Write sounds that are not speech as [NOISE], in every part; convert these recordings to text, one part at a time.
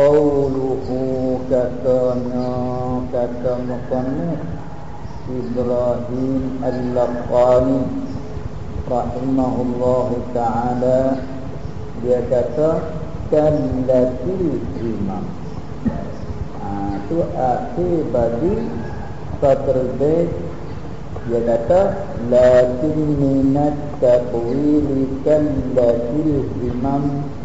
Qawluhu katanya kata mukannu Ibrahim Al-Laqani Rahimahullah Ta'ala Dia kata Kallatil imam Itu ha, akhir bagi Satrul Dia kata Lakin minat takwili Kallatil imam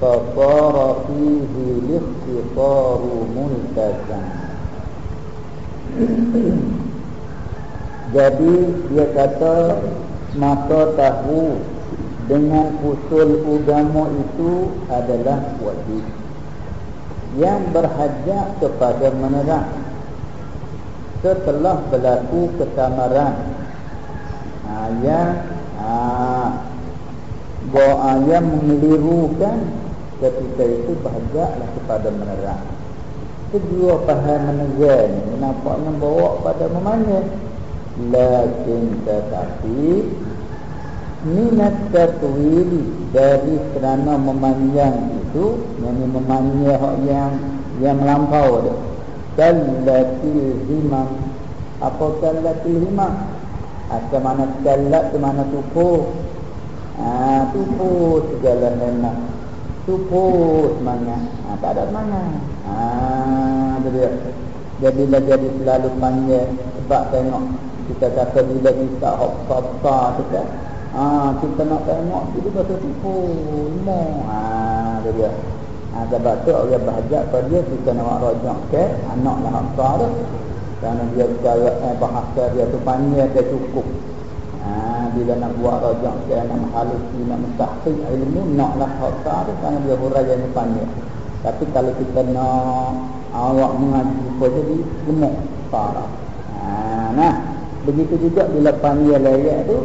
فصار فيه الاختصار ملتزم jadi dia kata maka tahu dengan usul agama itu adalah wajib yang berhajat kepada menerang setelah berlaku kesamaran ayat ha, bahawa ayat mengelirukan ketika itu bahagialah kepada menerang. Kedua paham menerang nampaknya bawa pada memandang lakin tetapi minat tatwili dari kerana memanjang itu yang memanjang yang yang melampau dia. Kallatil himam. Apa kallatil himam? Asal mana kallat mana tupu Ah, tupu segala hendak Tupus semangat ha, Tak ada semangat ha, dia. Jadilah jadi selalu panjang Sebab tengok Kita kata bila kita hopsa-hopsa kita, ha, kita nak tengok Kita kata tupu Lima ha, dia. Ha, sebab tu orang bahagia pada dia Kita nak rojak ke Anak lah hopsa tu Kerana dia cara eh, bahasa dia tu panjang Dia cukup bila nak buat rajak dia nak menghalusi nak mentahqiq ilmu naklah khasa tu kerana dia huraian yang panjang tapi kalau kita nak awak mengaji pun jadi gemuk parah. Ha, nah. Begitu juga bila panggil layak tu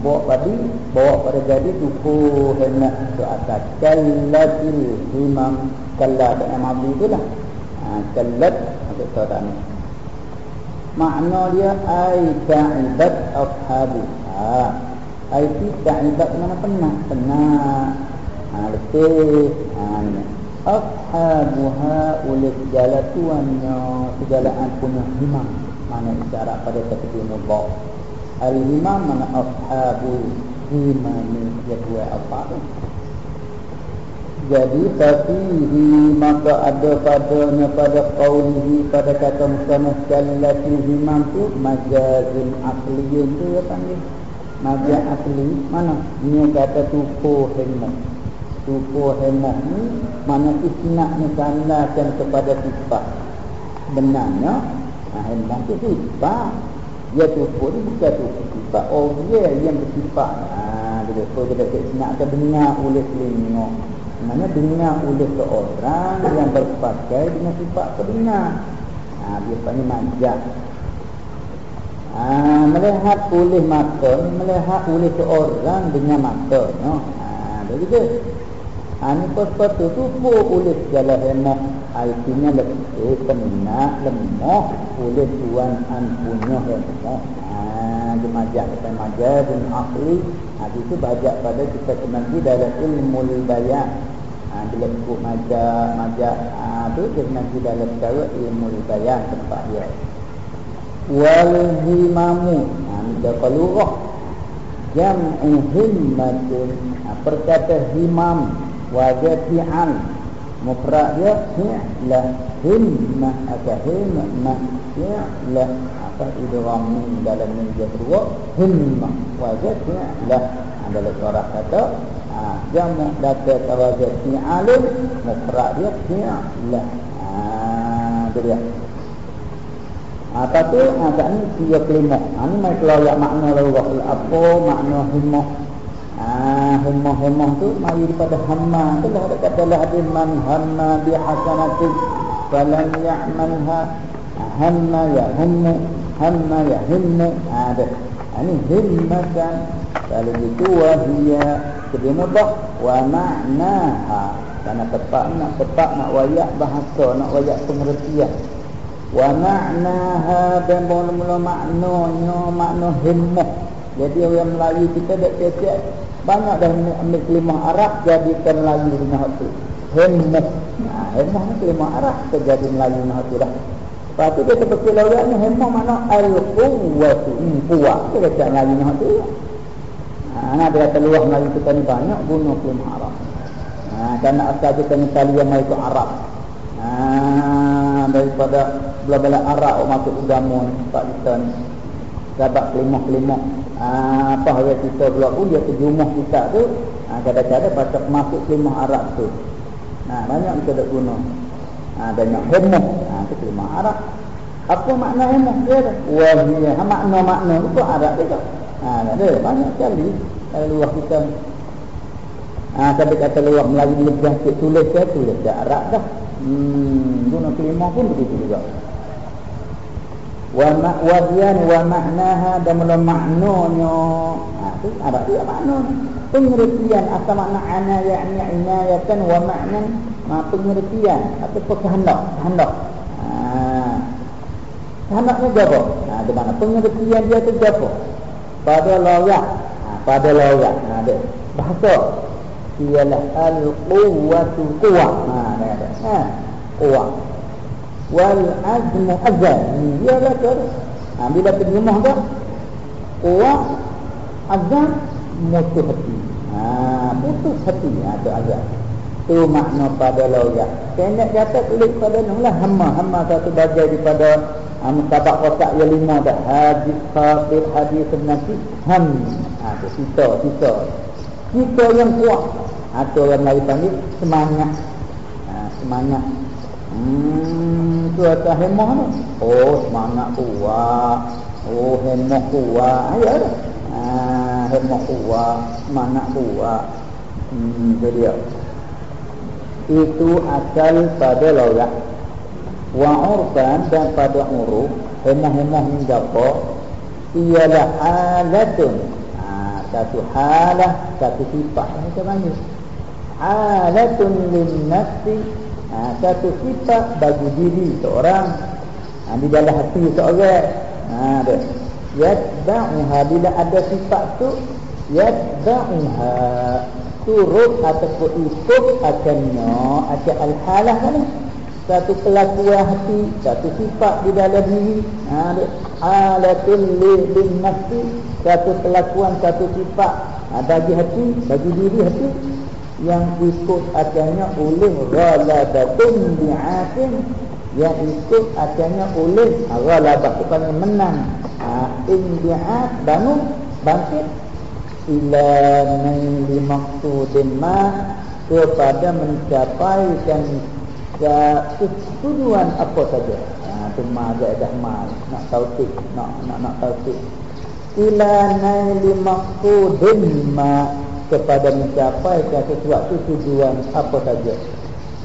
bawa padi bawa pada jadi tuku hendak ke atas. Kallatil imam kallat yang mabdi tu lah ha, kallat. Maksud tak ni. Makna dia ai ta'ibat ashabu ha ai ta'ibat mana pernah pernah ha letih. Ha ni. Ashabuha ulil jalatuannya sejalaan punya imam. Mana isyarat pada takdir mubah al imam mana ashabul imam dia buat apa tu? Jadi fafihi maka ada padanya pada qaulihi pada kata musanah kallati himam tu majazun asliyun tu ya panggil majaz asli mana? Ni kata tupu hemah tupu hemah ni mana isnaknya sandakan kepada sifat. Benarnya nah, hemah tu sifat. Dia tupu ni bukan tupu sifat. Objek yang bersifat. Ah ha, dia tu dia isnakkan benar oleh telinga. Mana dengar oleh seorang yang berpakai dengan sifat kebenar. Ha, dia panggil majak. Ha, melihat oleh mata, melihat oleh seorang dengan mata. No? Ha, begitu. Ha, ini sesuatu tu pun oleh segala hemat. Artinya lebih kena lemah oleh Tuhan an punya hemat. Ha, dia majak. Kita majak dengan akhli. Ha, itu bajak pada kita kenali dalam ilmu bayan ha, bila ikut majak majak ha, tu dia nanti dalam cara ilmu bayan tempat dia wal himamu ha, dia kalurah jam himmatun. Ha, perkata himam. Wajah fi'al mufrad dia fi'lah himmah atau himmah fi'lah apa idram dalam minjah kedua himmah wajah fi'lah adalah suara kata ha, jamak data tawazat fi'alun mufrad dia fi'lah ha dia tapi ha kat ni tiga kelima ha ni mai keluar makna lawah apa makna himmah ha himmah himmah tu mari daripada hamma. Tu lah ada kata lah hadis man hamma bi hasanatin falan ya'malha hamma ya hummu hamma ya hummu. Ada. Ini himmatan kalau itu wahia kedua bah wa ma'naha. Karena tepat nak tepat nak wayak bahasa nak wayak pengertian wa ma'naha dan mula-mula maknanya makna himmah jadi orang Melayu kita dak cecek banyak dah ambil kelimah Arab jadikan Melayu dengan hak tu Hemmoh. Nah, hemmoh ni kelima arah terjadi Melayu nah tu dah. Lepas tu dia terpekir laurat ni hemmoh mana al-quwwatu. Hmm, kuat. Dia kata Melayu nah tu. Ha, dia kata luah Melayu kita ni banyak guna kelima arah. Ha, kerana asal kita ni yang itu Arab. Ha, daripada belah-belah Arab masuk agama ni tempat kita ni. Sebab kelima-kelima. Ha, apa yang kita pula pun dia terjumuh kita tu. Ha, kadang-kadang pasal masuk kelima Arab tu. Nah, banyak kita dah guna. Ha, banyak hemoh. Ha, itu kelima Arab. Apa makna hemoh dia tu? Wahia. Ha, makna-makna itu Arab juga. Ha, ada. Banyak sekali. Kalau luar kita. Ha, sampai kata luar Melayu lebih tulis ke tulis ke Arab dah. Hmm, guna kelima pun begitu juga. Wa ma'wadiyan wa ma'naha dan mula maknanya. Ha, itu Arab dia makna. Pengertian asal makna ana ya'ni inayatan wa ma'nan ma pengertian atau kehendak, kehendak. Ha. Kehendaknya apa? Ha, di mana pengertian dia itu apa? Pada layak. Ha, pada layak. Ha, dia. Bahasa ialah al-quwwatu quwwah. Ha, kata. Ha, quwwah. Wal azmu azal. Dia kata. Ha, bila terjemah dah. Quwwah azal mutu hati. Ha, putus hati. Ha, tu azal. Tu makna pada layak. Saya nak kata tulis pada lah hamba. Hamba satu bagai daripada ha, mutabak kotak yang lima dah. Hadis khatib hadis nasi. Ham. Ha, tu sisa. Kita yang kuat. Atau orang lain panggil semangat. Ha, semangat. Hmm, tu atas hemah tu. Oh, semangat kuat. Oh, hemah kuat. Dah. Ha, hemah kuat. Semangat kuat. Hmm, tu dia. Itu asal pada lauyak. Wa urban dan pada uruf. Hemah-hemah ni apa? Ialah halatun satu halah satu sifat macam mana halatun lin nafsi ha, satu sifat bagi diri seorang. Ha, di dalam hati seorang. Ha dia. Yatba'uha bila ada sifat tu yatba'uha turut ataupun ikut akannya ada al-halah kan satu kelakuan hati satu sifat di dalam diri. Ha dia. Alatul lin nafsi satu kelakuan satu sifat. Ha, bagi hati bagi diri hati yang ikut akannya oleh ghalabatun bi'atin yang ikut akannya oleh ghalabah bukan menang ha, indi'at bangun bangkit ila naili maqsudin ma kepada mencapaikan tujuan apa saja. Ha tu ma dah ma nak tautik, nak nak nak tautik. Ila naili maqsudin ma kepada mencapai sesuatu tujuan apa saja.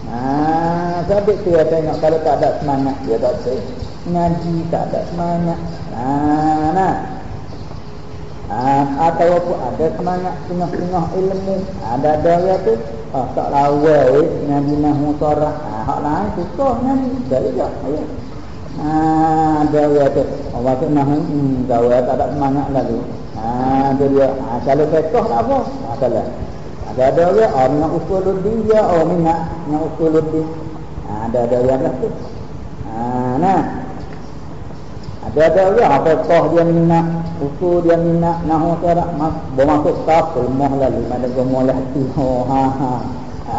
Ha sabit tu ya tengok kalau tak ada semangat dia tak boleh ngaji tak ada semangat. Ha nah. Ha, atau apa ada semangat tengah-tengah ilmu ada daya tu ah, tak lawai dengan dinah mutarah ah, hak lain susah nyanyi dah juga ya. Ah, daya tu Allah tu nah hmm, daya tak ada semangat lagi ah, dia dia ah, kalau fekah tak apa ah, salah ada daya oh, minyak usuluddin dia oh minyak minyak usuluddin ah, ada daya lah tu ah, nah ada-ada dia apa toh dia minat, usul dia minat, nahu cara mas, bermasuk saf, lemah lah lima dan gemuk lah. Oh, [LAUGHS] ha, ha.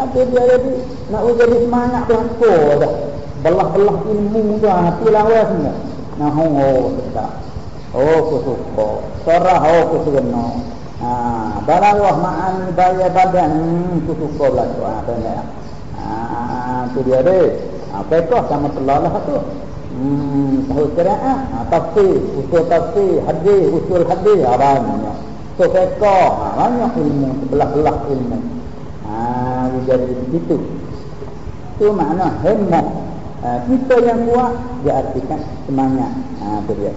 Ada dia jadi, nak jadi semangat tu apa dah. Belah-belah ilmu tu, hati lawa semua. Nahu, oh, sedap. Oh, suka. Sarah, oh, aku suka. Ha, barawah ma'an bayar badan, hmm, aku suka lah tu. Ha, ha, tu dia dia. Apa itu sama telalah tu. Hmm, tahu qiraah, ha, tafsir, usul tafsir, hadis, usul hadis, ha, banyak. So, fiqh, ha, banyak ilmu, sebelah-belah ilmu. Ha, jadi begitu. Itu makna hemah. Ha, kita yang kuat, dia artikan semangat. Ha, itu dia.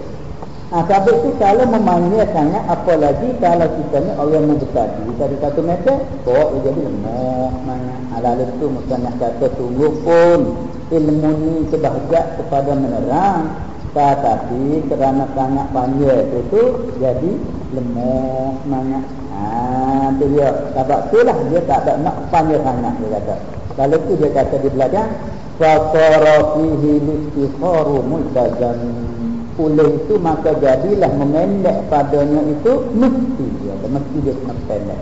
Ha, sebab itu kalau memanggilkannya, apalagi kalau kita ni orang yang bertadi. Dari satu meter, kok dia jadi lemah. Halal itu mesti nak kata tunggu pun ilmu ni sebahagian kepada menerang. Tetapi kerana sangat panjang itu tu jadi lemah semangat ha, tu dia. Sebab tu lah dia tak ada nak panjang sangat dia kata. Lalu tu dia kata di belakang fihi listikharu multazam oleh itu maka jadilah memendek padanya itu mesti dia ya, mesti dia kena pendek.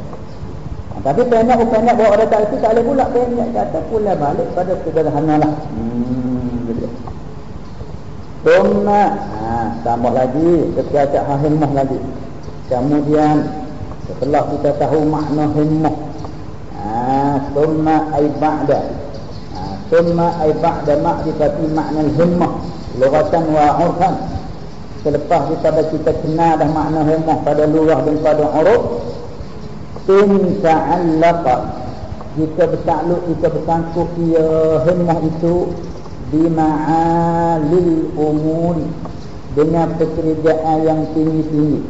Ha, tapi pendek pun pendek bawa orang tak itu tak boleh pula. Pendek kata pula balik pada sederhana lah. Hmm ha, tambah lagi setiap cak hahimah lagi. Kemudian setelah kita tahu makna himmah ha, Tumma ay ba'da. Ha, summa ay ba'da makrifati makna himmah. Lugatan wa urfan selepas kita kita kenal dah makna himmah pada lurah dan pada uruf in ta'allaqa jika bertakluk jika bersangkut ia himmah itu di ma'alil umur dengan pekerjaan yang tinggi-tinggi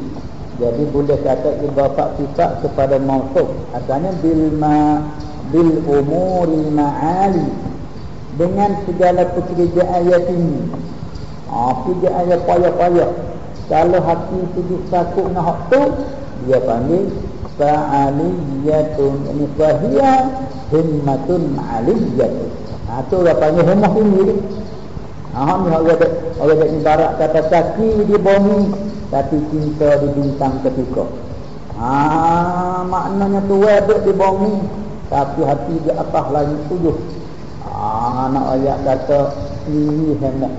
jadi boleh kata ibarat sifat kepada mausuf asalnya bil ma bil umuril ma'ali dengan segala pekerjaan yang tinggi. Pekerjaan yang payah-payah. Kalau hati sujud takut nak hak tu, dia panggil fa'aliyatun. Ini fahiyah himmatun aliyatun. Ha, tu dia panggil himmah tinggi ni. Ha, ni orang ada, orang ada ibarat kata kaki di bumi, tapi cinta di bintang ketika. Ha, maknanya tu ada di bumi, tapi hati di atas lagi tujuh. Ah, anak ayat kata ini hemat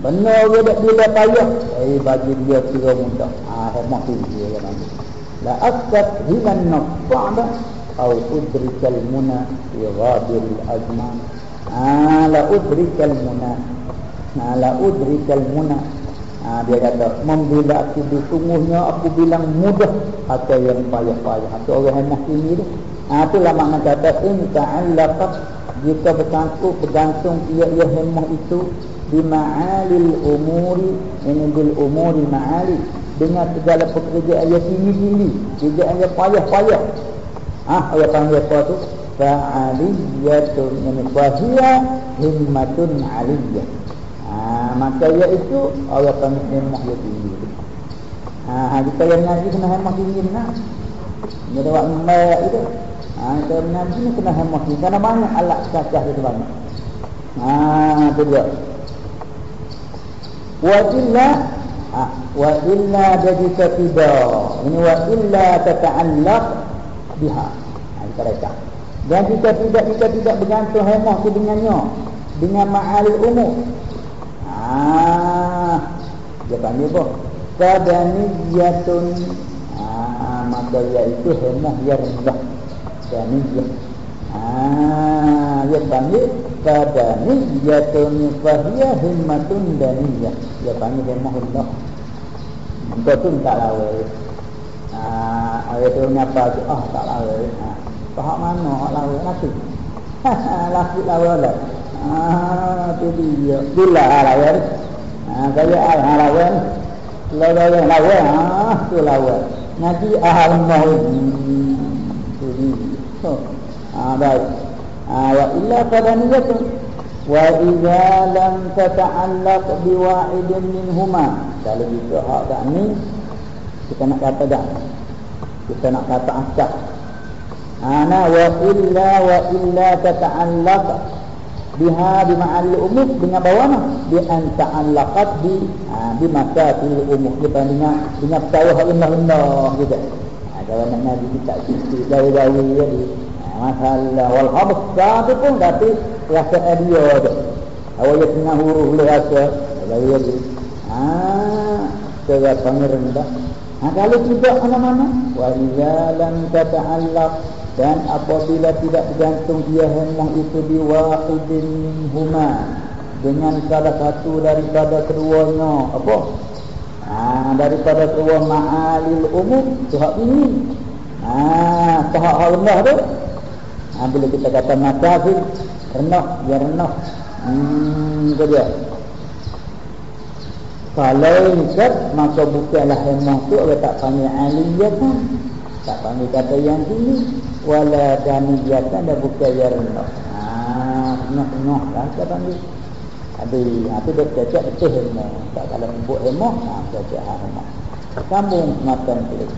Benar dia tak bila payah? Eh bagi dia kira mudah. Ah hemat tu dia nanti La asad hilan nafa'da Au udrikal muna Fi ghadir azman Ah la udrikal muna. Ah la udrikal muna. Ah dia kata Membila aku disungguhnya Aku bilang mudah Atau yang payah-payah. Atau orang hemat ini tu. Ha, itulah makna kata in ta'allaqat jika bergantung ia ia hemah itu di ma'alil umuri ini bil umuri ma'ali dengan segala pekerjaan yang tinggi-tinggi. Pekerjaan yang payah-payah. Ah ayat panggil apa tu? Fa'aliyatun ini wahia himmatun aliyah. Ah maka ia itu ayat panggil hemah yang tinggi. Ah kita yang ngaji kena hemah tinggi nah. Ini ada waktu itu Ha, kita mengaji ni kena hemat ni. Kerana banyak alat cacah itu banyak. Ha, itu dia. Wa illa ha, wa illa jadi tidak. Ini wa illa tata'allaq biha. Ha, kita baca. Dan jika tidak kita tidak bergantung hemat tu dengannya dengan ma'al umur. Ha, dia panggil apa? Kadaniyatun. Ha, maka iaitu hemat yang rendah daniyah. Ah, dia panggil badaniyatun fahiya himmatun daniyah. Dia panggil himmahullah. Engkau tu tak lawa. Ah, ayat tu apa tu? Ah, tak lawa. Ah, faham mana hak lawa laki? [LAUGHS] laki lawa lah. Ah, tu dia. Bila lawa? Ah, kaya ah lawa. Lawa lawa. Ah, tu lawa. Nanti ahal mau. Tu dia. Ah baik. Ah wa illa qadaniyatun wa idza lam tata'allaq bi wa'idin minhuma. Kalau itu hak dak ni kita nak kata dak. Kita nak kata acak. Ana wa illa wa illa tata'allaq biha bi ma'al umum dengan bawana bi an ta'allaqat bi ha, bi masatil umum kita dengan dengan tahu hak Allah gitu. Kalau nak nabi kita sisi gawe-gawe jadi masalah. Wal habs satu pun tapi rasa dia tu. Awak yang tengah huruf le rasa. Jadi. Ah, saya panggil rendah. Ha, kalau tidak mana-mana wa idza lam tata'allaq. Dan apabila tidak bergantung dia hemah itu di wahidin huma dengan salah satu daripada keduanya. Apa? Ha, daripada kedua ma'alil umum tuhak ini. Ha, tuhak Allah tu ha, bila kita kata matafil renah ya renah hmm, itu dia kalau ikat maka bukanlah hemah tu orang tak panggil aliyatan tak panggil kata yang tinggi wala daniyatan dan bukan ya renah ha, renah-renah lah kita panggil ada ha, tu dia cakap betul hemah. Tak kalau membuat hemah, ha, ha, hemah. Sambung makan tu.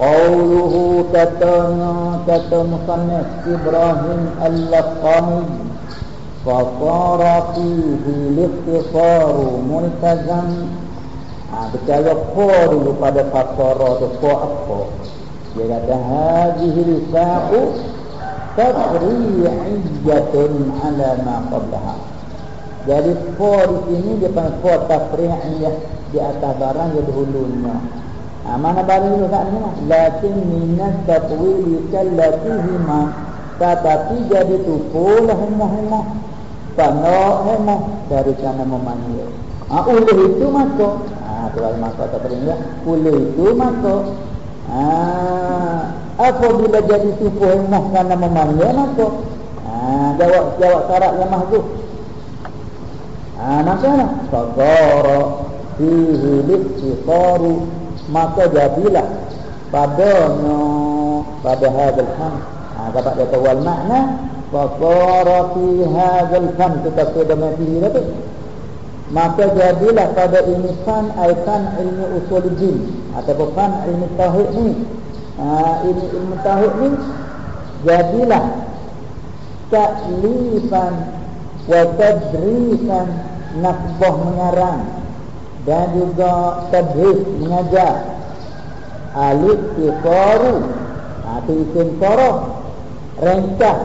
Qauluhu katanya kata musannif Ibrahim al-Laqami Fasara fihi liftisaru multazam ha, Berkaya ko dulu pada fasara tu ko apa? Dia kata risa'u Tafri'iyyatun ala Jadi ko di sini dia panggil ko tafri'iyyah Di atas barang yang dahulunya Ha, mana baru itu tak ni lah. Lakin minas tatwili kallatihima. Tetapi jadi tupulah hemah-hemah. Tanah hemah dari sana memanggil. Ha, ulu itu masuk. Ha, tu lah masuk tak peringat. Ulu itu masuk. Ha, apabila jadi tupu hemah sana memanggil masuk. Ha, jawab jawab syarat yang mahzuf. Ha, masalah. Sadara fihi littisaru maka jadilah padanya pada hadzal ham. Ha dapat dia tahu makna wa sara fi hadzal ham tetapi dengan diri tu maka jadilah pada ini fan aitan ilmu usul jin atau fan ilmu tauhid ni. Ha, ini ilmu tauhid ni jadilah taklifan wa tadrisan nakbah mengarang dan juga tadris mengajar. Alif tiqaru atau ha, isim qara. Rencah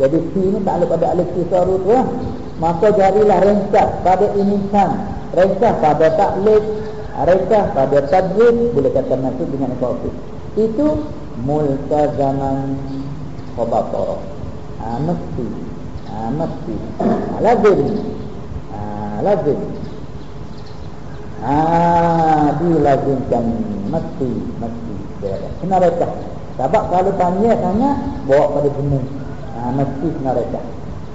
jadi si ni tak ada pada alif tiqaru tu lah. maka jadilah rencah pada inisan. Rencah pada taklif. Rencah pada tadris boleh kata masuk dengan tauhid itu multazaman khabatara ha, mesti. Ha, mesti. Ha, lazim. Ha, lazim Ah, dilazimkan mesti mesti dia. Kena reka. Sebab kalau tanya tanya bawa pada gunung. Ah, mesti kena reka.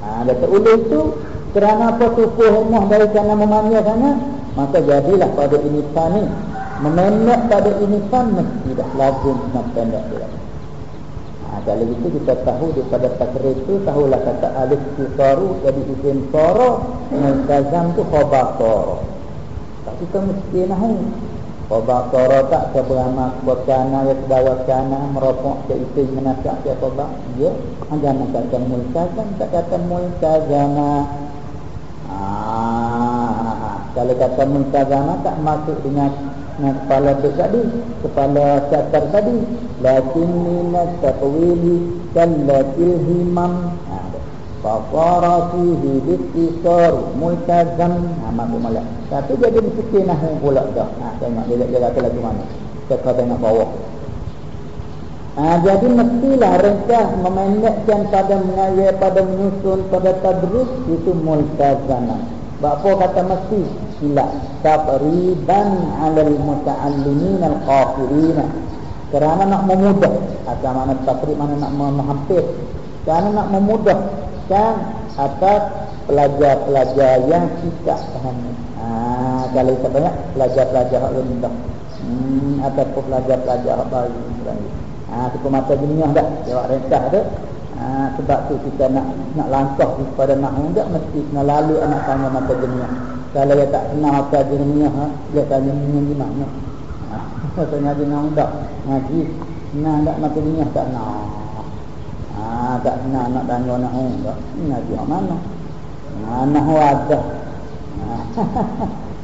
Ah, dapat ulu itu kerana apa tupuh rumah dari sana memanya sana, maka jadilah pada ini tani memendek pada ini mesti dah lazim nak pendek dia. Ah, kalau itu kita tahu daripada takrir itu tahulah kata alif kisaru jadi isim sara multazam tu khabar sara kita mesti nahu Qobak toro tak seberamak Berkana ya sedawa kana Merokok ke isi menasak ke qobak Ya. Jangan kata multazam Tak kata multazama ah, Kalau kata multazama Tak masuk dengan dengan kepala tu tadi Kepala catar tadi. Lakin minat taqwili Kallatil himam Faqara fihi bittisar multazam ha maksud malah. Tapi jadi mesti nahu pula dah. Ha tengok dia dia kata lagu mana. Kita tengok bawah. Ha, jadi mestilah rencah memendekkan pada mengaya pada menyusun pada tadrus itu multazam. Apa kata mesti? Sila tabriban 'alal muta'allimin al-qafirin. Kerana nak memudah atau mana tabrib mana nak menghampir. Kerana nak memudah kan atas pelajar-pelajar yang tidak paham. Ha, kalau kita banyak pelajar-pelajar rendah. Hmm, ataupun pelajar-pelajar baru. Ha, itu mata dunia dah. Jawab rentah tu. Ha, sebab tu kita nak nak langkah kepada nak hendak mesti kena lalu anak tanya mata dunia. Kalau dia tak kenal mata dunia, ha, dia tanya dunia di mana. Ha, [LAUGHS] maksudnya dia nak hendak ngaji. Nah, tak mata dunia tak nak. Ah, tak kenal nak tanya nak enggak. Ngaji mana? Mana ada?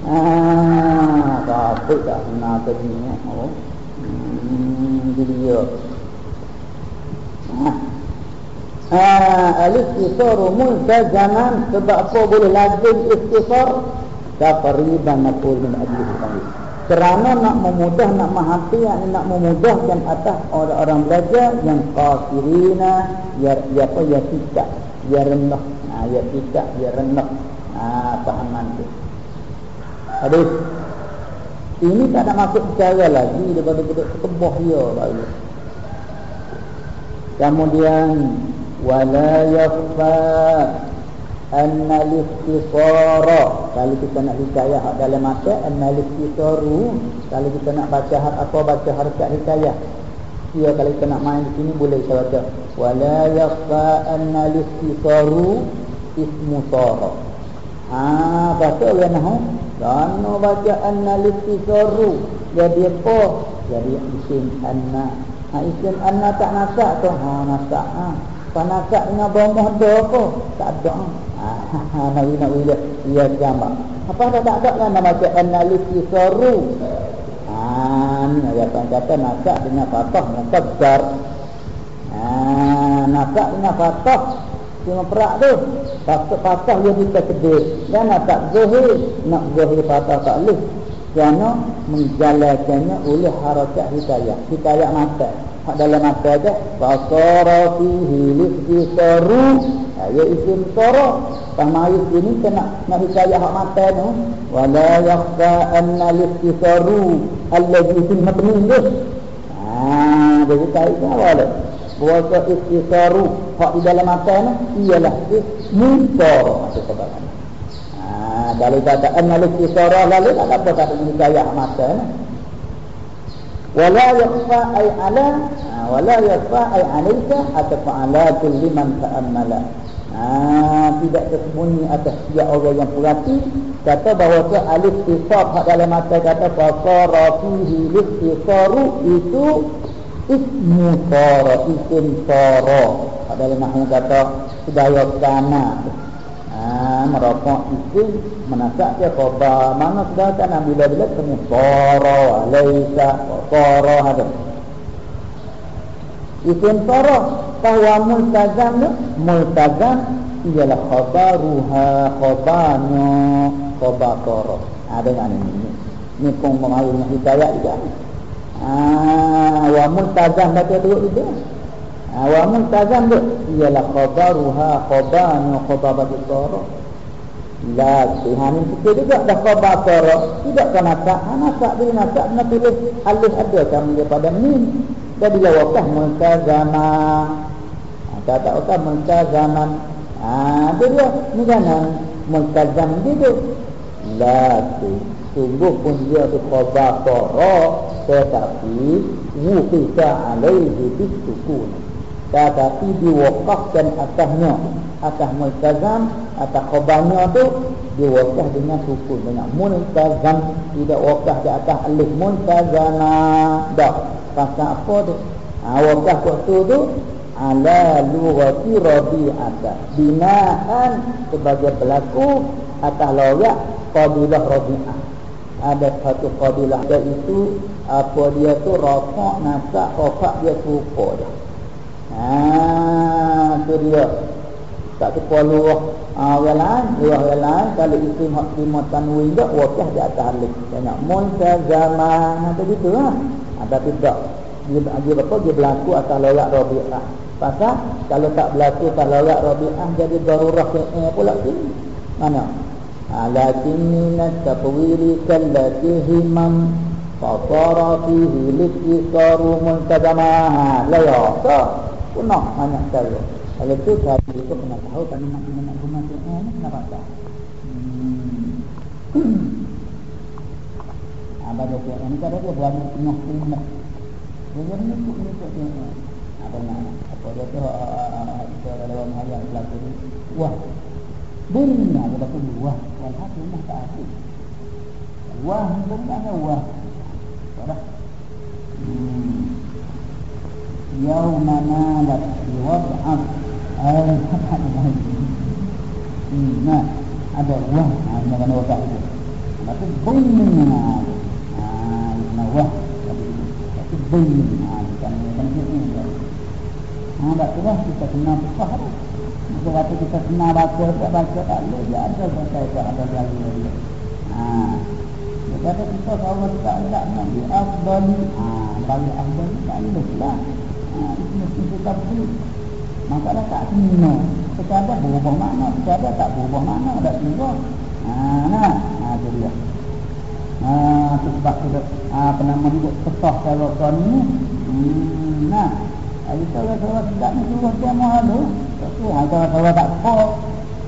Ah, [LAUGHS] tak ke dunia. Oh. Hmm, dia. Ah, al-istisar multazaman sebab apa boleh lazim istisar? Taqriban naqul min ajlihi kerana nak memudah nak menghati nak memudahkan atas orang-orang belajar yang kafirina ya ya apa ya tidak ya rendah. Ha, ya tidak ya rendah. Ha, pahaman tu. Hadis ini tak nak masuk cara lagi daripada kita kebah ya baru. Kemudian wala yafa anna listisara kalau kita nak hikayah dalam mata anna listisaru kalau kita nak baca apa baca harakat hikayah ya kalau kita nak main di sini boleh kita baca. Wala yaqa anna listisaru ismu sara. Ha baca ya nah dan baca anna listisaru jadi apa jadi isim anak ha, isim anak tak nasak tu. Ha nasak ha panasak dengan bomoh ada apa tak ada. Ha ha nak nak dia. Dia jama apa tak ada lah nama cak analisis soru ha ni ada kata nasak dengan fatah. Nasak besar. Ha nasak dengan fatah. Cuma perak tu. Patah-patah dia kita sedih Dan nak tak zuhir. Nak zuhir patah tak boleh. Kerana menjalankannya oleh harakat hikayat Hikayat mata Hak dalam mata aja Fasara fihi liftisaru Ya isim sara Pahmayus ini kena nak hikayat hak mata tu. Wala yakhfa anna liftisaru. Allazi fil mabni Haa Jadi kait awal Puasa istisaru Hak di dalam mata ni Ialah Mutar Maksud sebab Ha, kalau kata anal istisara lalu tak apa kata ini gaya mata ni. Wala yakhfa ay ala wala yakhfa ay alayka atafa ala kulli man ta'ammala. Ha, tidak tersembunyi atas setiap orang yang perhati kata bahawa ke alif istisar hak dalam mata kata fasara fihi listisaru itu ismu sara isim sara. Hak dalam nahwu kata sedaya kana merokok isim menasak dia khobar mana sedangkan bila-bila temu sara laisa sara ada isim sara bahwa multazam multazam ialah khabaruha khabarnya khabar sara ada ha, yang ini ni pun mengalir hidayah juga Ah, wa multazam baca dulu itu. Ah, wa multazam tu ialah khabaruha khabanu khabar bagi sara. La Tuhan kita juga dah khabar sara. Tidak kan nak anak tak boleh nak nak tulis alif ada kan daripada mim. Jadi lawakah multazama. Ah, kata okah multazaman. Ah, dia ni kan multazam dia. La Tuhan sungguh pun dia tu khabar tara tetapi wuqita alaihi bisukun tetapi diwakafkan atasnya atas multazam atas khabarnya tu diwakaf dengan sukun. Dengan multazam tidak wakaf di atas alif. Multazama dah. Pasal apa tu? Ha, wakaf waktu tu ala lughati rabi'ata. Binaan sebagai pelaku atas loyak qabilah rabi'ah. Ada satu kabilah iaitu apa dia tu rafak nasak rafak dia suka dia ha tu dia. Tak perlu Ah uh, walan, dua ya, walan kalau itu hak lima tanwin juga wakah di atas alif. Banyak munta zaman atau gitu lah. Ha, ah, tapi tak. Dia dia apa dia berlaku atas lorak Rabi'ah. Pasal kalau tak berlaku atas lorak Rabi'ah jadi darurah ke eh, pula tu. Mana? Ah, Alakin tatwiri kallati himam fatara fihi liqtaru muntazama. Ha, ah, la. Ya, tak. Punah banyak kali. Kalau tu saya itu kena tahu tak nak mana. Hmm. apa dia tu ini kada dia buat tengah tengah dia ni tu ni tu dia ada nak apa dia tu? Kita dalam ayat belakang ni. Wah. Dunia kita pun wah. Walhasil mah tak asik Wah sebenarnya wah. Pada hmm. Yauma nalat Wad'af Al-Fathat hmm. Nah Ada wah Nah ini akan wakaf itu Tapi dunia Nah wah Tapi dunia Nah kan Kan kita Nah tak lah kita kena Faham kita kata kita kenal baca, tak baca tak boleh, dia ada baca tak ada lagi dia. Ha. Dia kata kita kalau tak ada nak di afdali, ha, bagi afdali tak boleh lah. Ha, itu mesti kita beri. Maka dah tak kena. Sekadar berubah mana, sekadar tak berubah mana, ada keluar. Ha, nah, ha, itu dia. Ha, itu sebab kita ha, pernah menunjuk kesah kalau tuan ni. Hmm, nah, Hari kalau kalau tidak ni suruh dia mahu tu ha, kalau kalau tak kau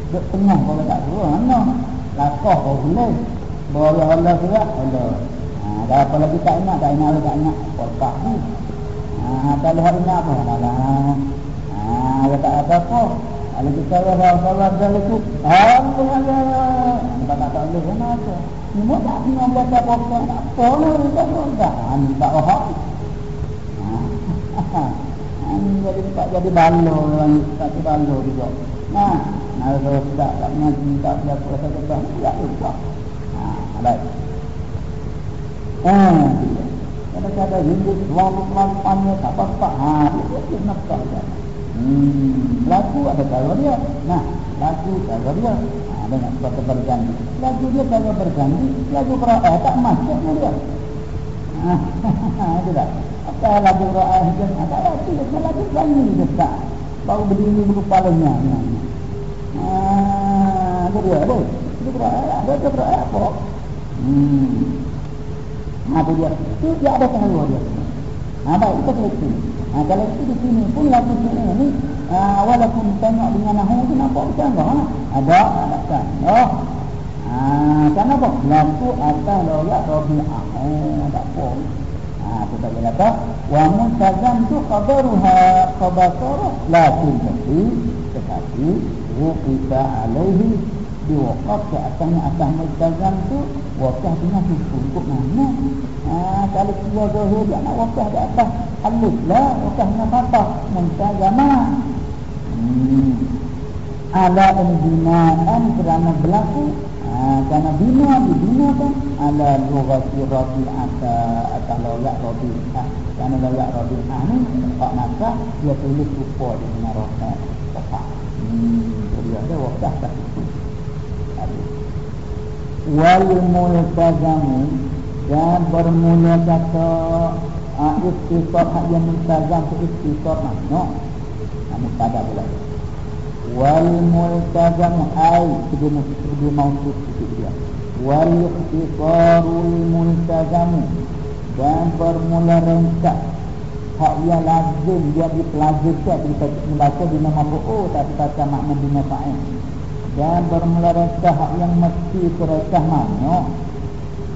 duduk tengah kalau tak suruh. Mana lakah kau boleh. Boleh Allah surat Allah ha, dah apa lagi tak ingat tak ingat tak ingat kotak ni. Ha, kalau hari ni apa? Lah ha, dia tak ada apa Kalau kita salah salah salah itu, Allah Allah. Tak tak tak boleh kenapa? Semua tak punya baca pokok tak apa lah tak tak. Ani tak faham. Ani jadi tak jadi balo orang tak jadi balo juga. Nah, kalau tidak tak mengaji tak boleh puasa kita tidak lupa. Nah, baik. Eh, kadang-kadang hidup lama-lamanya tak apa-apa. Ha, itu nak tak Hmm, lagu ada kalau dia. Nah, lagu kalau dia. Ha, dengan suatu berganti. Lagu dia kalau berganti, lagu Quran eh, tak masuk dia. Ha, [LAUGHS] itu. Apa lagu Quran itu? Ada lagu, ada lagu ganti dia tak. Baru berdiri dulu kepalanya. Ha, itu dia. Ada. Itu Quran. Ada Quran apa? Hmm. Ha, itu dia. Itu dia ada kalau dia. Ha, baik, kita selesai. Ha, kalau itu di sini pun lagu sini ni ha, walaupun tengok dengan nahu tu nampak macam enggak ha? ada ada. Kan oh ha, kenapa lagu atas loyak rabi'ah oh tak apa. Ha, tu tak boleh kata wa muntazam tu khabaruha khabasara lakin tapi tetapi ruqita alaihi diwakaf ke atasnya atas muntazam tu wakaf dengan suku untuk mana? Ha, kalau keluar zahir dia nak wakaf di atas alif lah wakaf dengan patah muntazama hmm. ala binaan kerana berlaku. Ha, kerana bina dibinakan ala lugati rabi'ata atau loyak rabi'ah. Kerana loyak rabi'ah ni tak maka dia tulis rupa dengan rohnya hmm. jadi ada wakaf tak wal multazamu dan bermula kata uh, istifat hak yang multazam tu istifat makna nah, mutada pula wal multazamu ay sebelum sebelum mausuf itu dia wal ikhtisarul multazamu dan bermula rengkat hak yang lazim dia dipelajari kita membaca di nama buku tapi baca makna bina fa'in dan bermula rekah yang mesti terekah mana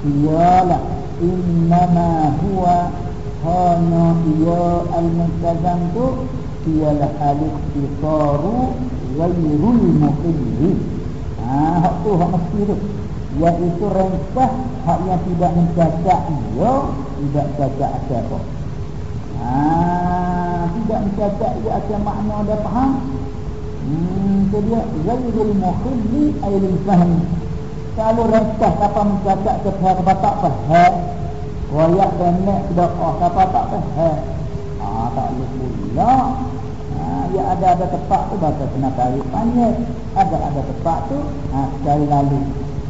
ialah innama huwa hanya ia al-muntazam tu ialah al-ikhtisaru ghairul muqilli ha, hak tu hak mesti tu. Iaitu rekah hak yang tidak mencacak ia tidak cacak apa ha, tidak mencacak ia akan makna dia faham Hmm, itu dia. Zairul mukhidli ailil fahmi Kalau rentah kapal mencatat ke pihak batak faham Wayak dan nek sedekah kapal tak faham Ah tak boleh pula. Ha, Ya ada-ada tempat tu Baca kena tarik panjang. Ada-ada tempat tu ha, Sekali lalu.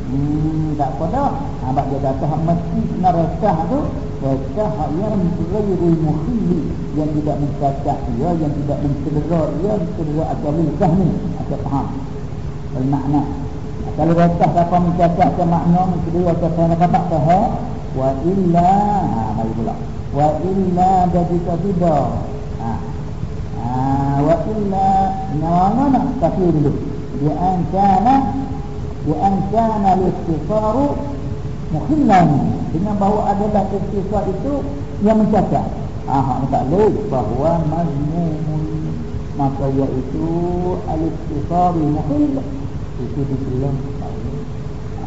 Hmm, tak apa dah. Abang dia kata mesti kena rekah tu Rekah yang ghairul mukhili Yang tidak mencacat dia Yang tidak mencedera dia Mencedera agar lukah ni. Agar faham. Bermakna Kalau rekah dapat mencacat ke makna Mencedera agar saya nak kata faham Wa illa Ha, mari pula. Wa illa jadi tidak Ha. Ha, wa illa Nama nak Tapi dulu. Dia ancana Bi'an kana al-istifaru mukhillan dengan bahawa adalah istifar itu yang mencacat. Ah, tak boleh bahawa mazmumun maka iaitu al-istifaru mukhill itu dibilang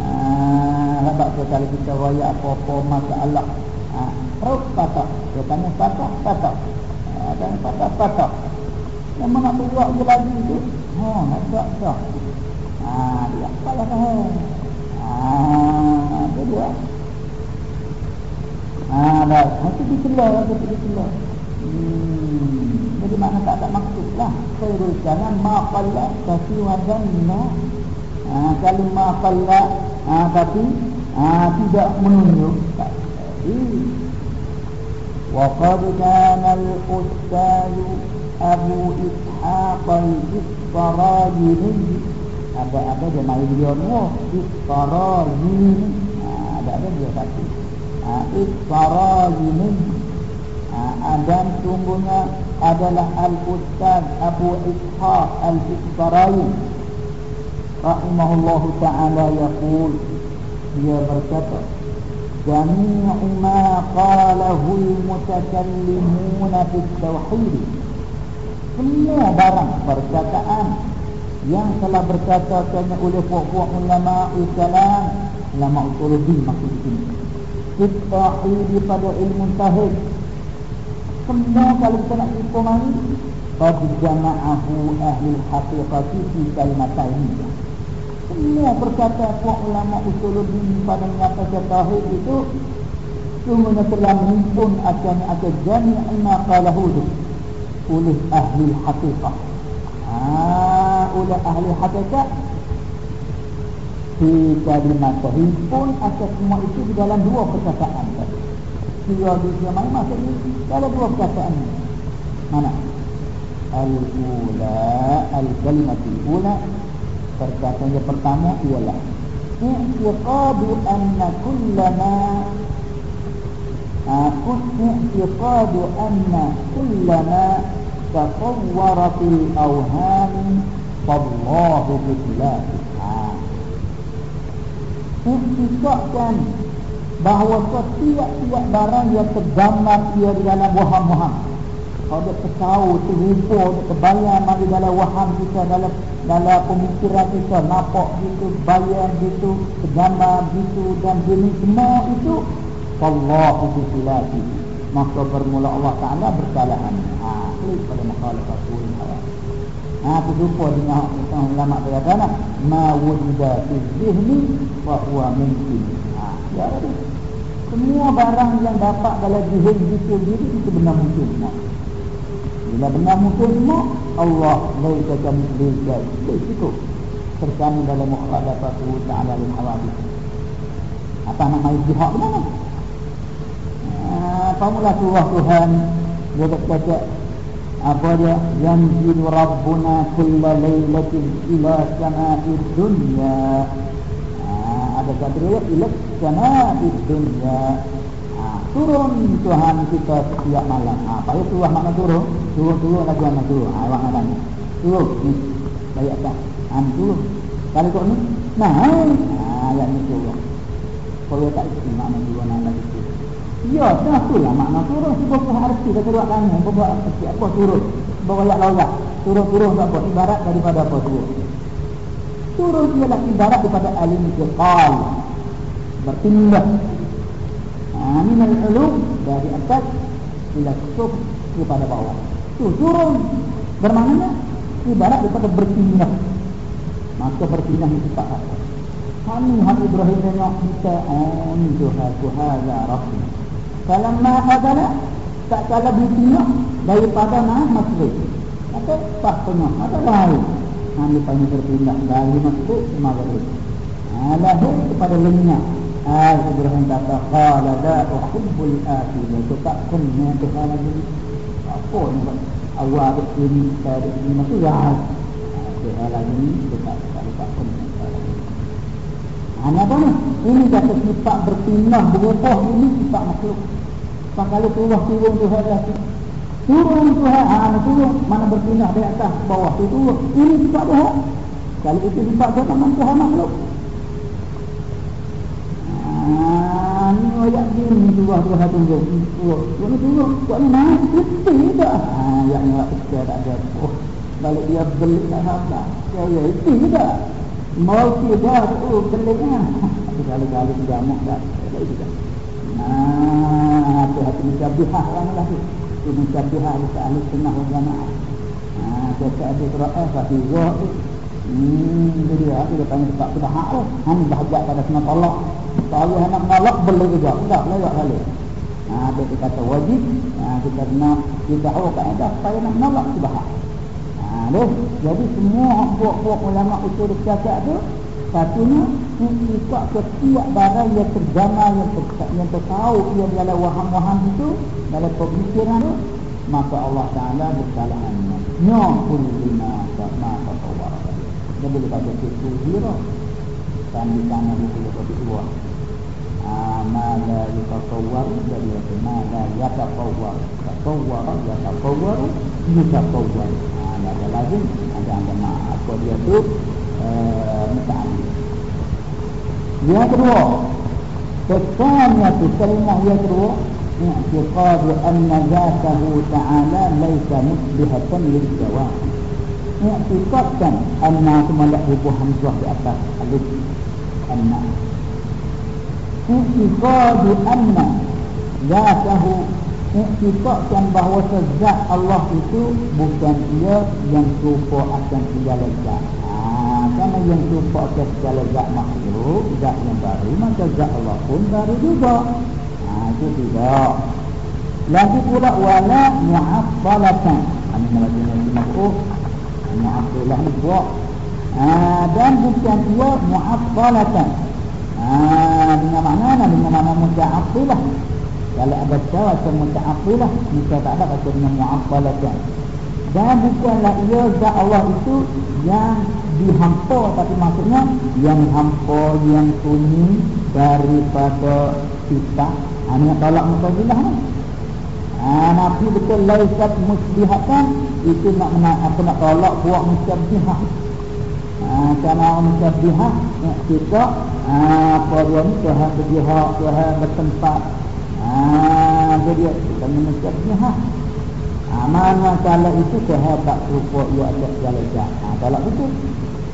Ah, sebab tu kalau kita raya apa-apa masalah. Ah, Rauh patah, dia tanya patah, patah. Ah, Dan patah, patah. Yang mana buat je lagi tu Oh, nak tak, tak Ah, dia salah faham. Ah, dia. Ah, dah. Nanti dikeluar, nanti dikeluar. Hmm. Jadi mana tak ada maksud lah. Khairul jalan maqalla tapi wajanna. Ah, kalau maqalla ah, tapi ah, tidak menunjuk. Tak. Jadi, وقد كان الأستاذ أبو إسحاق الإسفرايني ada ada dia main dia ni oh isfarazi ha, ada ada dia satu ha, ni ha, dan sungguhnya adalah al-ustaz Abu Ishaq al-Isfarazi rahimahullah ta'ala yaqul dia berkata jami'u ma qalahu al-mutakallimuna fi tauhid. Semua barang perkataan yang telah berkatakannya oleh puak-puak ulama usalam ulama usuluddin maksud ini Ittahi pada ilmu tahid Semua kalau kita nak mari Qad jama'ahu ahli haqiqati fi kalimat ini Semua berkata puak ulama usuluddin pada menyatakan tahid itu Sungguhnya telah menghimpun akan akan jami'na qalahu oleh ahli haqiqah. Ah, oleh ahli hakikat di kalimat pun asal semua itu di dalam dua perkataan Kira di sini mana maksudnya dalam dua perkataan mana al-ula al-kalimat al-ula perkataan yang pertama ialah i'tiqadu anna kullama aku i'tiqadu anna kullama تصور في الأوهام فالله بخلافه Iktikadkan bahawa setiap-tiap barang yang tergambar ia di dalam waham-waham Kalau dia tahu, terlupa, dia terbayang di dalam waham kita, dalam dalam pemikiran kita Nampak gitu, bayang gitu, tergambar gitu dan jenis semua itu Allahu bisilati Maka bermula Allah Ta'ala bersalahan taklid pada mukhalafatul hawa. Ha aku jumpa dengan orang ulama berkata ma wujida fi dhihni fa huwa mungkin. Ha ya semua barang yang dapat dalam zihn itu diri itu benar mungkin semua. Bila benar mungkin semua Allah laisa kamitslihi syai'. Itu terkandung dalam mukhalafatul ta'ala lil hawadith. Apa nama jihad mana? Ah, pamulah surah Tuhan dia kata apa dia yanzilu rabbuna kulla lailatin ila sama'id dunya ada kata dia ila sama'id dunya turun Tuhan kita setiap malam. Apa itu Tuhan makna turun? Turun-turun lagi mana turun. Ha, awak nak tanya? Turun ni. Baik tak? Ha, turun. Kalau kau ni nah ha, yang ni turun. Kalau tak itu makna turun lagi. turun Ya, dah tu lah makna. Turun sebuah Tuhan arti kata dua kamu Berbuat arti apa turun. Berwayak laulah Turun-turun tak apa Ibarat daripada apa turun Turun ialah ibarat daripada alim fiqal Bertindak ha, Ini al-ulum dari atas Ila suf kepada bawah. Tu, Turun. Bermakna ibarat daripada bertindak Maka bertindak itu tak apa Kami Habib Ibrahim tengok kita Oh ni Tuhan Tuhan ya Rabbim Falamma adala tak kala berpindah daripada mana masjid. Atau tak pernah ada lain. Kami panggil berpindah dari masjid ke maghrib. Alahu kepada lenyap. Ah, Ibrahim kata, Qala la uhibbul akhir. Itu tak punya Tuhan lagi. Apa ni? Awal ada sini, saya ada sini. Maksud ya. Tuhan lagi ni, itu tak punya. Ini apa ni? Ini kata sifat berpindah berubah ini sifat makhluk. Kalau turun turun tu ada turun tu ha turun mana berpindah dari atas bawah tu turun. Ini sifat Tuhan. Kalau itu sifat Tuhan mana Tuhan makhluk. Ah, ni ayat ni dua dua satu dua. Turun turun. Ni naik itu tidak. Ah, yang ni tak ada. Oh, balik dia beli tak apa. Ya, ya itu tidak. Mau tidak tu kelengan. [LAUGHS] Kali-kali jamak dah. Lagi juga. Nah, tu hati musyabihah kan lah tu. Tu musyabihah di ahli sunnah wal jamaah. Ah, kita ada Quran tapi roh tu. Hmm, jadi aku dah tanya sebab sudah hak tu. Han bahagia pada semua tolak. Kalau anak nolak boleh juga. Tak lewat kali. Ah, dia kata wajib. Ah, kita nak kita tahu kaedah supaya nak nolak sudah hak. Lalu, jadi semua buat-buat ulama usul cakap tu Satunya Ikut setiap barang yang terjama Yang, ter, yang tertahu Yang dalam waham-waham itu Dalam pemikiran tu Maka Allah Ta'ala bersalahan Nyokul lima Maka tawar Dia. Boleh baca situ Zira Dan di sana Dia boleh baca dua. Mala yutatawar Jadi Mala yatatawar Tatawar Yatatawar Yutatawar ada lagi ada agama apa dia tu? Eh muta'allim yang kedua Pertama tu kalimah yang kedua I'tiqadu anna zatahu ta'ala Laisa musbihatan lil jawab Iktikadkan Anna semalak ibu Hamzah di atas Alif Anna. Iktikadu Anna Zatahu Iktikadkan bahawa sezat Allah itu Bukan ia yang serupa akan segala zat. Ha, Karena yang serupa akan segala zat makhluk Zat yang baru Maka zat Allah pun baru juga. Ha, Itu tidak Lagi pula Wala mu'affalatan. Ini maksudnya Ini maksudnya mu'affilah ni buat ha, dan bukan dia mu'affalatan. Ha, dengan makna dengan makna muta'affilah kalau ada cara macam muta'affilah kita tak ada kata dengan mu'affalatan. Dan bukanlah ia zat Allah itu yang dihampa tapi maksudnya yang hampa yang sunyi daripada kita hanya tolak mutazilah ni Ha, Nabi betul laisat musbihatan itu nak nak apa nak tolak buat musbihah. Ha, karena musbihah nak kita ha, apa dia ni Tuhan berjihad, Tuhan bertempat. Ha, jadi kita musbihah. Ha, mana kalau itu tak serupa ia ada segala jahat. Ha, tolak betul.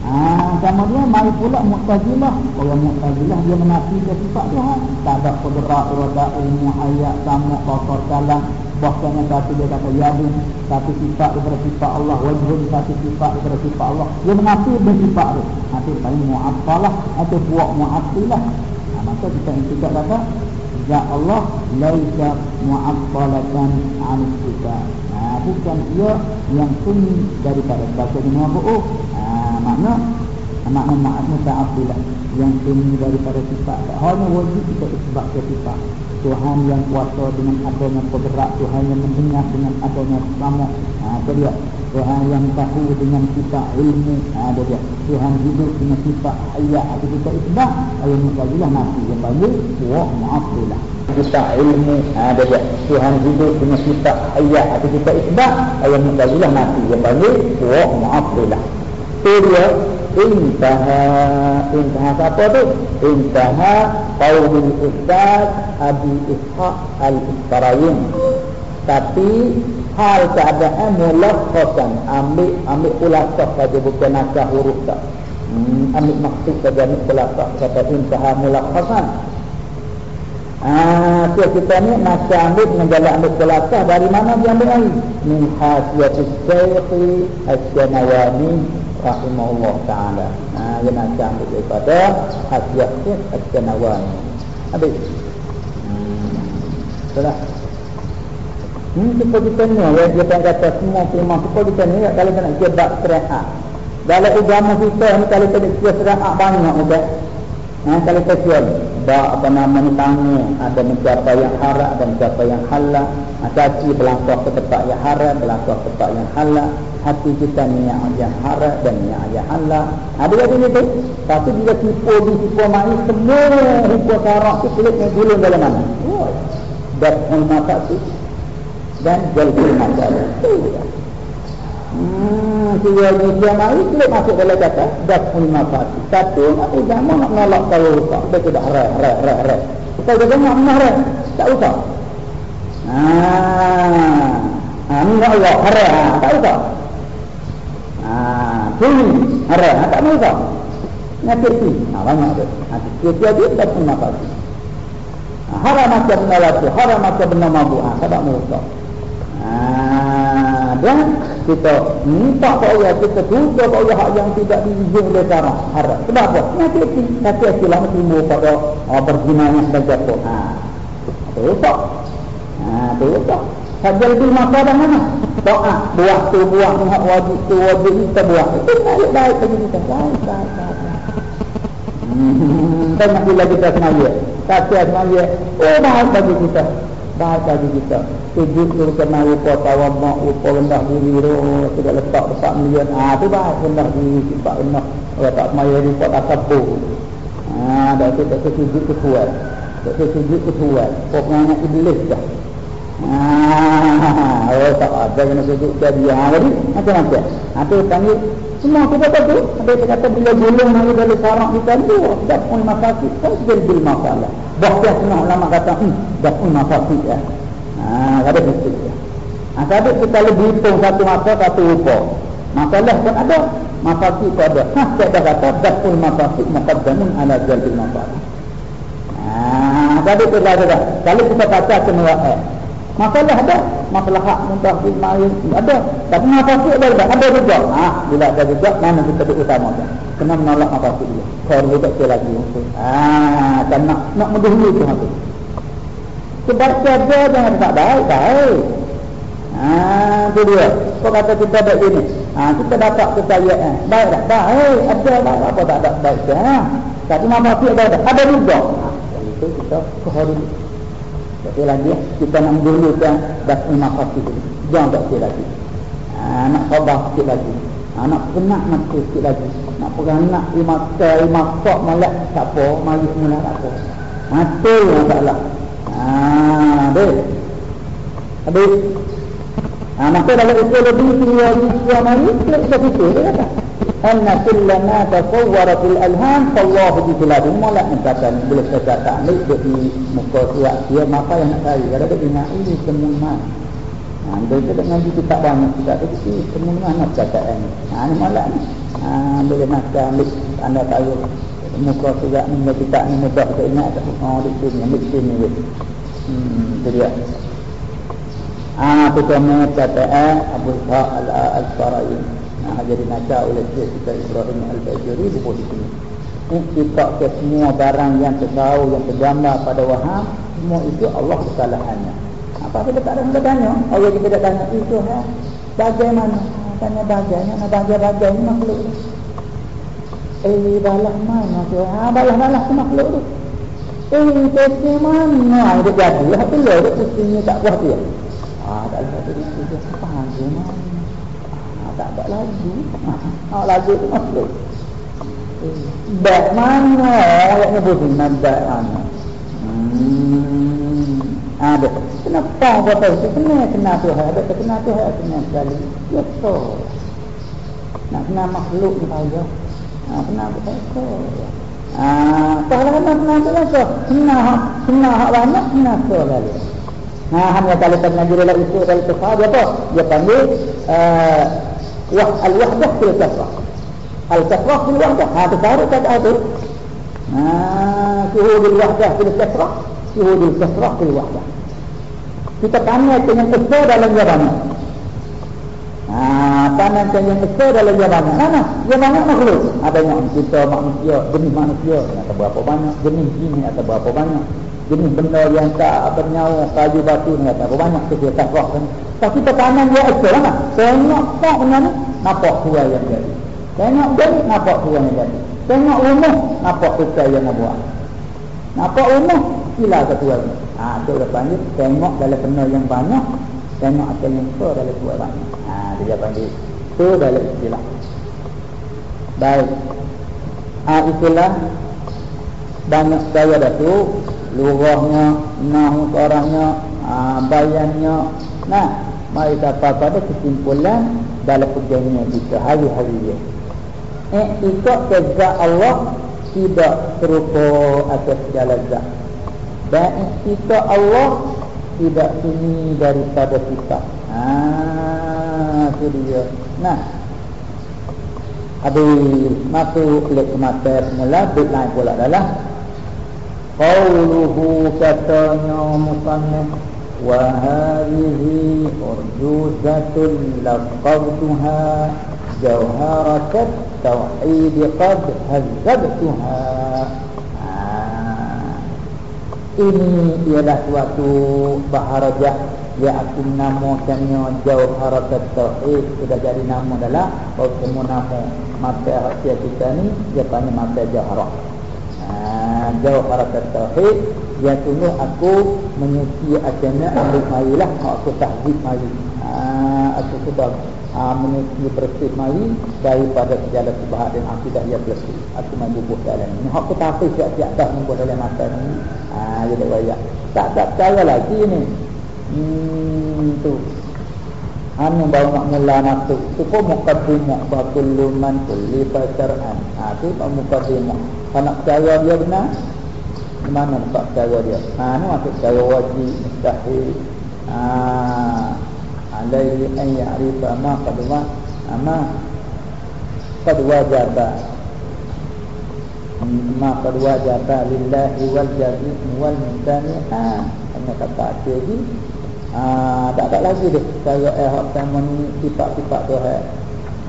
Ah, kemudian mari pula Mu'tazilah. Orang Mu'tazilah dia menafi dia sifat Tuhan. Tak ada kudrat, roda, ilmu, ayat, sama, kotor, kalam. Bahkan yang satu dia kata yadun. Satu sifat daripada sifat Allah. Wajhun satu sifat daripada sifat Allah. Dia menafi dia sifat tu. Nanti paling mu'abbalah atau buat mu'abdilah. Nah, maka kita intikat kata. Ya Allah, laisa mu'abbalatan an-sifat. Nah, bukan dia yang sunyi daripada bahasa dunia oh, makna makna makna ta'afilah yang tinggi daripada sifat. Tak hanya wajib kita sebab ke sifat. Tuhan yang kuasa dengan adanya bergerak Tuhan yang mendengar dengan adanya sama ha, apa dia. Tuhan yang tahu dengan kita ilmu. Ha, ada dia. Tuhan hidup dengan sifat ayat. Atau kita isbah. Ayat mukazilah nanti yang panggil wah ma'afilah kita ilmu. Ha, ada dia. Tuhan hidup dengan sifat ayat. Atau kita isbah. Ayat mukazilah nanti yang panggil wah ma'afilah itu dia intaha. Intaha apa tu? Intaha qaulul ustaz Abi Ishaq al-Isfarayin tapi hal keadaan mulakhasan ambil ambil ulasah saja bukan nakah huruf tak. Hmm, ambil maksud saja ambil ulasah kata intaha mulakhasan Ah, kita ni masih ambil dengan jalan ambil kelasah dari mana dia ambil air? Min hasiyatis syaiqi as-sanawani rahimahullah ta'ala. Ha, nak ambil daripada hasiat Al-Janawan Habis. Hmm. Itulah Hmm, supaya kita ni, ya, dia akan kata semua Supaya kita ni, ya, kalau kita nak jebak serahak Dalam agama kita ni, kalau kita nak serahak banyak okay? ha, Kalau kita jual Bak apa nama ni tangan Ada mencapai yang haram dan mencapai yang halal. Ha, Caci berlangkah ke tempat yang haram Berlangkah ke tempat yang halal hati kita niat yang haram dan niat yang halal. Ada lagi itu. Tapi bila tipu di tipu main semua hukum syarak itu kulit yang gulung dalam mana? Dan mata itu dan jalbul mata itu. Hmm, dia dia mai kulit masuk dalam kata dan mata itu. Satu aku jangan nak nolak kalau rusak. Dia tidak haram, haram, haram, haram. Kita jangan nak haram. Tak usah. Ah, ah, ini Allah haram. Tak usah. Bunyi Hara ha, Tak mahu tak Nyakit si ha, Banyak tu ha, Dia jadi Tak pun makan ha, Hara macam benda lati Hara macam benda mabuk. Ha, Tak mahu tak ha, Dan Kita minta ke Allah Kita tujuh ke Allah Yang tidak diizin oleh cara Hara Sebab apa? Nyakit si Kaki-kaki lama timbul pada oh, Berzinanya saja tu Ha Itu tak Ha Itu tak Sajal bil maka dah mana? Doa, buah tu buah ni hak wajib tu wajib kita buah. Itu baik baik bagi kita. Baik baik baik. Hmm, banyak bila kita semaya. Kata semaya, oh baik bagi kita. Baik bagi kita. Sujud tu kena rupa tawamak, rupa rendah diri, roh, tidak letak besar milion. Ah, tu baik rendah diri, sifat rendah. Kalau tak semaya rupa tak kabur. Ah, dah tu tak sujud ketuat. Tak sujud ketuat. Pokoknya iblis dah. Ah, oh, tak ada yang sujud jadi ha tadi macam-macam. Tu panggil semua kita tahu ada yang kata bila gulung mari dari sarang kita tu dah pun masalah kan jadi bil masalah. Bahkan semua ulama kata hmm dah pun masalah ya. Ha ada betul ya. Ha tadi kita lebih hitung satu masa satu rupa. Masalah pun ada. Mafasid pun ada. Ha, saya dah kata, Daful mafasid muqaddamun ala mafasid. Haa, tadi tu dah ada. Kalau kita baca semua ayat. Masalah ada. Masalah hak muntah bin ma'in. Ada. Tapi mafasid ada. Ada, ada juga. Ha, bila ada juga, mana kita diutamakan. Kena menolak mafasid dia. Kalau juga saya lagi. Haa, dan nak, nak mendahului tu. Sebab saja jangan tak baik, baik. Ha, tu dia. Kau kata kita ada ini. Ha, kita dapat kesayangan. Eh. Baik tak? Baik. Ada baik apa tak ada baik. Ha. Tapi nama ada ada. Juga. Ha, itu kita kehormat. Tapi lagi kita nak dulu kan dah lima itu. Jangan tak sikit lagi. Ha, nak sabar sikit lagi. Ha, nak penat mati sikit lagi. Nak pegang nak lima ke lima kok malak tak apa. Mari semula tak apa. Mati yang tak lah. Ha, deh. Habis Ha, maka dalam usul lebih tinggal di sebuah mari, kita bisa fikir, dia kata. Anna kullama tasawwara fil alham, fallahu di filabi. Mulak ni kata, bila saya kata, ambil dia di muka surat, dia maka yang nak cari. Kalau dia ingat ini kemuliaan. Ha, dia kata ngaji kita banyak, kita ada di kemuliaan nak kata ini. Ha, ni mulak ni. Ha, bila nak ambil, anda tahu, muka surat ni, kita ni mudah, kita ingat, oh, di sini, ambil sini. Hmm, itu dia. Ah, pertama kata Abu Ishaq al-Farai. Nah, jadi naca oleh Syekh kita Ibrahim al-Bajuri di sini. Ini kita ke semua barang yang tertahu, yang tergambar pada waham, semua itu Allah kesalahannya. Apa kita tak ada yang bertanya? Allah kita tak tanya, itu ha? bagaimana? Tanya bagaimana, nah bagai-bagai ini makhluk. Eh, balah mana tu? Ha, balah-balah tu makhluk tu. Eh, pesi mana? Dia jadi, lo, dia pusingnya tak kuat dia. Ah, tak ada itu dia faham dia ah, tak ada lagi. Ah, lagi tu masuk. Bak mana yang nyebut nama bak mana? Hmm. Ada. Kenapa kata itu? Kena kena Tuhan. Ada kena Tuhan kena sekali. Ya. Nak kena makhluk ni saja. Nak kena betul. Ah, kalau kena kena tu lah so. Kena kena hak banyak kena so lalu. Nah, hanya kalau kita mengajar dalam itu dalam tafsir dia apa? Dia panggil al-wahdah fil kasrah. Al-kasrah fil wahdah. Ha tu baru kata itu. Nah, syuhudul wahdah fil kasrah, syuhudul kasrah fil wahdah. Kita tanya dengan besar dalam jawabannya. Ah, tanya dengan besar dalam jawabannya. Mana? Yang banyak makhluk. Ada yang kita manusia, jenis manusia, atau berapa banyak, jenis jin atau berapa banyak jenis benda yang tak bernyawa kayu batu ni kata banyak kerja tak roh kan. Tapi tekanan dia ekor lah. Tengok tak benda ni nampak tua yang jadi. Tengok dia nampak tua yang jadi. Tengok rumah nampak tua yang buat. Nampak rumah sila ketua ni. Ha, tu dia panggil tengok dalam benda yang banyak tengok apa yang tua dalam tua banyak ha, dia panggil tu dalam istilah. Baik. Ha, itulah banyak saya dah tu lurahnya, nahu orangnya, ha, bayannya. Nah, mari dapat pada kesimpulan dalam perjalanan kita hari-hari ini. Eh, ikut kezat Allah tidak serupa atas segala zat. Dan ikut Allah tidak sini daripada kita. Ah, itu dia. Nah, habis masuk ke mata semula, bit lain pula adalah Qauluhu katanya musannif Wa hadhihi urjuzatul laqabtuha Jawharakat tawhid qad hazabtuha Ini ialah suatu baharajah Ya aku namakannya Jawharakat tawhid Sudah jadi nama adalah Bahawa semua nama Mata rahsia kita ni Dia panggil mata jawharah Ah, jauh harakat tauhid yang tunggu aku menyuci akhirnya ambil marilah aku tahzib mari. Ha, aku sudah ha, menyuci bersih mari daripada segala kebahat dan akidah yang bersih. Aku membubuh dalam ini aku tahfiz siap-siap dah membubuh dalam mata ni. Ha, dia tak tak tak percaya lagi ni. Hmm, tu. Anu baru nak mula masuk Itu pun mukadimah Bakullu man kulli fasar'an Ha tu mukadimah kalau nak percaya dia benar? Di mana nak percaya dia? Ha ni maksud percaya wajib Mustahil. Ha Alaihi an ya'rifa ma qadwa Ama qad wajaba. Ma qad wajaba lillahi wal jami wal mutani. Ha hanya kata lagi. Ah tak ada lagi deh. Saya eh hak sama ni sifat-sifat tu hai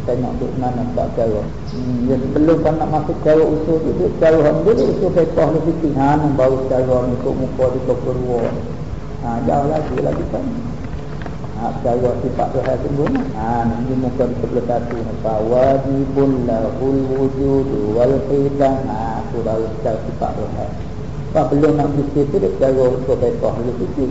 tengok duk mana tak cara. Hmm, ya sebelum kan nak masuk cara usul tu cara hang dulu usul fiqh ni fikih ha baru cara ni kok muka di kedua ha jauh lagi lagi kan. Ha, cara sifat Tuhan sembunyi ha, Ini muka di sebelah satu. Apa wajibun lahul wujud Wal qidang ha, Itu baru cara sifat Tuhan Apa belum nak fikir tu Dia cara untuk bekah dulu fikir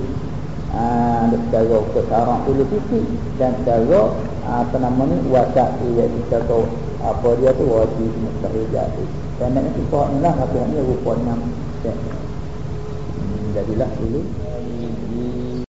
ha, Dia cara untuk sarang dulu fikir Dan cara Apa nama ni? Wasak dia Kita tahu Apa dia tu? Wajib mustahil jadi. Dan nak sifat ni lah ni rupa enam hmm, Jadilah dulu